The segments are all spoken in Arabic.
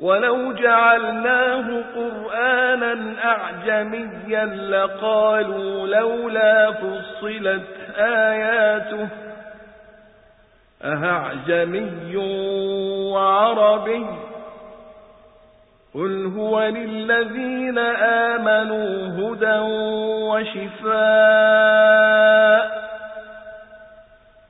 ولو جعلناه قرآنا أعجميا لقالوا لولا فصلت آياته أهعجمي وعربي قل هو للذين آمنوا هدى وشفاء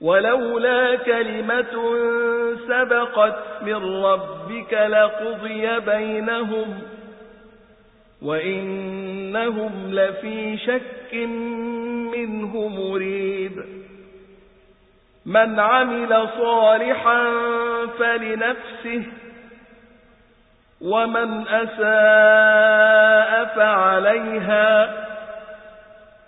ولولا كلمة سبقت من ربك لقضي بينهم وإنهم لفي شك منه مريب. من عمل صالحا فلنفسه ومن أساء فعليها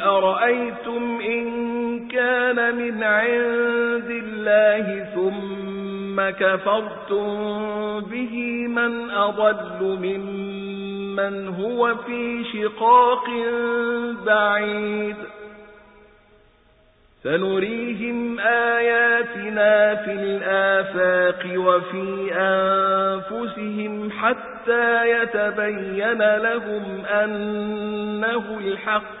أرأيتم إن كان من عند الله ثم كفرتم به من أضل ممن هو في شقاق بعيد سنريهم آياتنا في الآفاق وفي أنفسهم حتى يتبين لهم أنه الحق